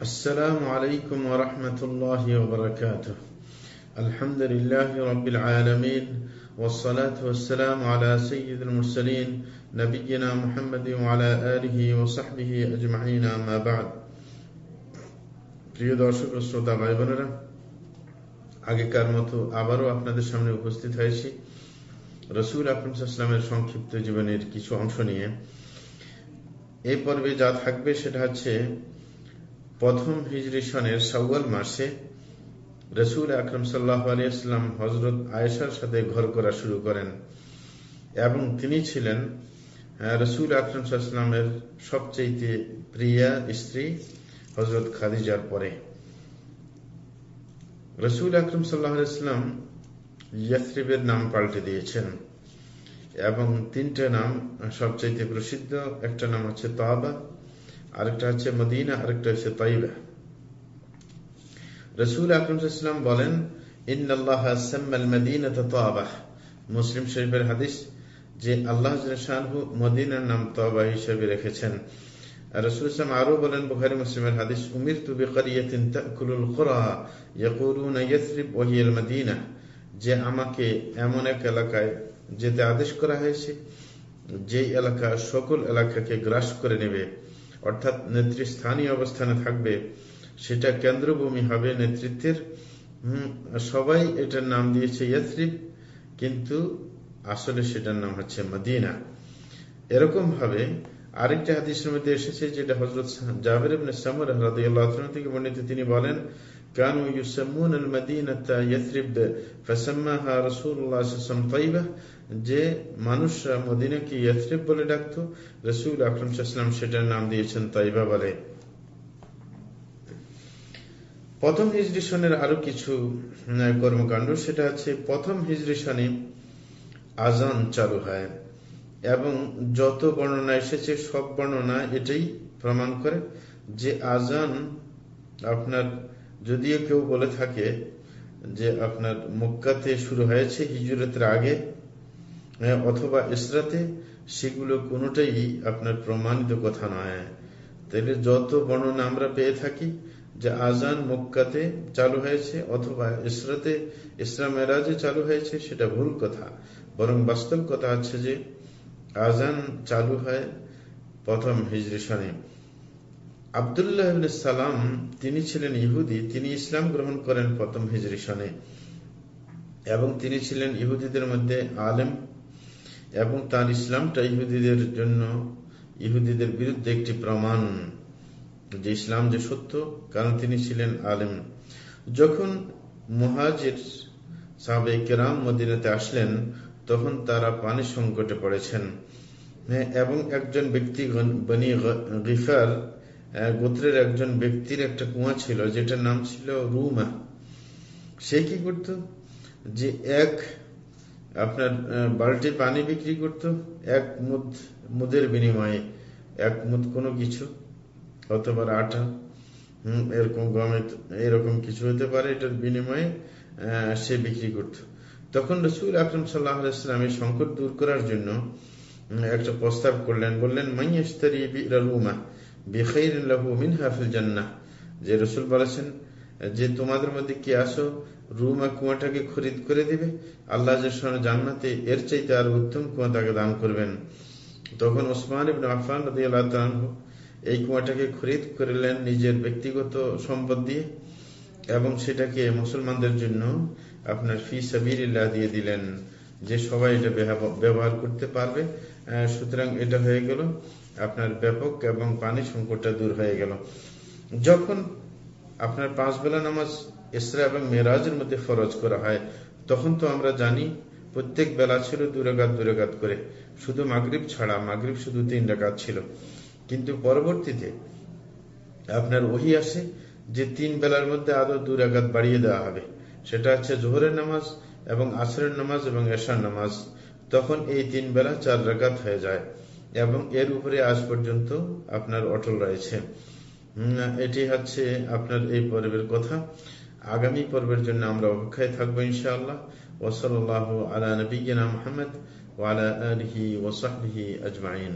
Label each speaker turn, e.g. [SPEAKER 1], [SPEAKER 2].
[SPEAKER 1] السلام عليكم ورحمة الله وبركاته الحمد لله رب العالمين والصلاة والسلام على سيد المرسلين نبينا محمد وعلى آله وصحبه أجمعين ما بعد প্রিয় দর্শক ও শ্রোতা ভাই বোনেরা আগেকার মতো আবারও আপনাদের সামনে উপস্থিত হয়েছি রসুল আকরমসাল্লামের সংক্ষিপ্ত জীবনের কিছু অংশ নিয়ে এই পর্বে যা থাকবে সেটা হচ্ছে প্রথম হিজরি সনের সাউয়াল মাসে রসুল আকরম সাল্লাহ আলিয়াল্লাম হজরত আয়েশার সাথে ঘর করা শুরু করেন এবং তিনি ছিলেন রসুল আকরম সাল্লামের সবচেয়ে প্রিয়া স্ত্রী হজরত খাদিজার পরে। রসুল আকরম সাল্লাহাম ইয়াসরিবের নাম পাল্টে দিয়েছেন এবং তিনটে নাম সবচাইতে প্রসিদ্ধ, একটা নাম হচ্ছে তাবা আরেকটা হচ্ছে মদিনা, আরেকটা হচ্ছে তাইবা। রসুল আকরমসাল্লাম বলেন মুসলিম শরীফের হাদিস যে আল্লাহ মদিনার নাম তবা হিসেবে রেখেছেন। তুবি মদিনা। যে আমাকে এমন এক এলাকায় যেতে আদেশ করা হয়েছে যে এলাকা সকল এলাকাকে গ্রাস করে নেবে। অর্থাৎ নেতৃস্থানীয় অবস্থানে থাকবে, সেটা কেন্দ্রভূমি হবে নেতৃত্বের। সবাই এটার নাম দিয়েছে ইয়াসরিফ, কিন্তু আসলে সেটার নাম হচ্ছে মদিনা। এরকম ভাবে আরেকটা হাদিসের মধ্যে এসেছে, যেটা হজরত জাবের সামর থেকে বর্ণিত। তিনি বলেন كانوا يسمون المدينة يثرب فسماها رسول الله صلى الله عليه وسلم طيبة যে মানুষরা মদিনাকে ইয়াথরিব বলে ডাকত রসুল আকরম সাল্লাম সেটার নাম দিয়েছেন তাইবা বলে প্রথম হিজরি সনের আরো কিছু কর্মকাণ্ড সেটা হচ্ছে প্রথম হিজরি সনে আজান চালু হয় এবং যত বর্ণনা এসেছে সব বর্ণনা এটাই প্রমাণ করে যে আজান আপনার যদিও কেউ বলে থাকে যে আপনার মক্কাতে শুরু হয়েছে হিজরতের আগে অথবা ইসরাতে, সেগুলো কোনোটাই আপনার প্রমাণিত কথা নয়। তাহলে যত বর্ণনা আমরা পেয়ে থাকি যে আজান মক্কাতে চালু হয়েছে অথবা ইসরাতে ইসলাম এরাজে চালু হয়েছে, সেটা ভুল কথা। বরং বাস্তব কথা আছে যে আজান চালু হয় প্রথম হিজরি সনে আবদুল্লাহ সালাম, তিনি ছিলেন ইহুদি, তিনি ইসলাম গ্রহণ করেন প্রথম হিজরি সনে। এবং তিনি ছিলেন ইহুদিদের মধ্যে আলেম, এবং তার ইসলামটা ইহুদিদের জন্য, ইহুদিদের বিরুদ্ধে একটি প্রমাণ যে ইসলাম যে সত্য, কারণ তিনি ছিলেন আলেম। যখন মহাজির সাবে কেরাম মদিনাতে আসলেন, তখন তারা পানি সংকটে পড়েছেন। এবং একজন ব্যক্তি বনি গিফার গোত্রের একজন ব্যক্তির একটা কুয়া ছিল, যেটার নাম ছিল রুমা। সে কি করত? যে এক আপনার বাল্টি পানি বিক্রি করত, এক মুদ, মুদের বিনিময়ে, এক মুদ কোনো কিছু, অথবা আটা এরকম গমে এরকম কিছু হতে পারে, এটার বিনিময়ে সে বিক্রি করত। তখন রসুল আকরম সাল্লাহাম এই সংকট দূর করার জন্য একটা প্রস্তাব করলেন, বললেন মাইয়াস্তারি রুমা যে রসুল বলেছেন, যে তোমাদের মধ্যে কি আসো, রুমা কুয়াটাকে খরিদ করে দিবে, আল্লাহ জান্নাতে এর চাইতে আর উত্তম কুয়া তাকে দান করবেন। তখন ওসমান আফান এই কুয়াটাকে খরিদ করলেন নিজের ব্যক্তিগত সম্পদ দিয়ে এবং সেটাকে মুসলমানদের জন্য আপনার ফি সাবিল্লাহ দিয়ে দিলেন। যে সবাই এটা ব্যবহার করতে পারবে সুতরাং এটা হয়ে গেল আপনার ব্যাপক এবং পানি সংকটটা দূর হয়ে গেল। যখন আপনার পাঁচ বেলা নামাজ, ইসরা এবং মেরাজের মধ্যে ফরজ করা হয়, তখন তো আমরা জানি প্রত্যেক বেলা ছিল দুরাগাত দুরাগাত করে। শুধু মাগরীব ছাড়া, মাগরীব শুধু তিন ডাকাত ছিল। কিন্তু পরবর্তীতে আপনার ওহি আসে যে তিন বেলার মধ্যে আরও দুরাগাত বাড়িয়ে দেওয়া হবে। সেটা হচ্ছে জোহরের নামাজ এবং আসরের নামাজ এবং এশার নামাজ। তখন এই তিন বেলা চার রাগাত হয়ে যায় এবং এর উপরে আজ পর্যন্ত আপনার অটল রয়েছে। এটি হচ্ছে আপনার এই পর্বের কথা। আগামী পর্বের জন্য আমরা অপেক্ষায় থাকব ইনশাআল্লাহ। ওসল আলা নবীনা মোহাম্মদ ওয়ালা আলহি ওসাহি আজমাইন।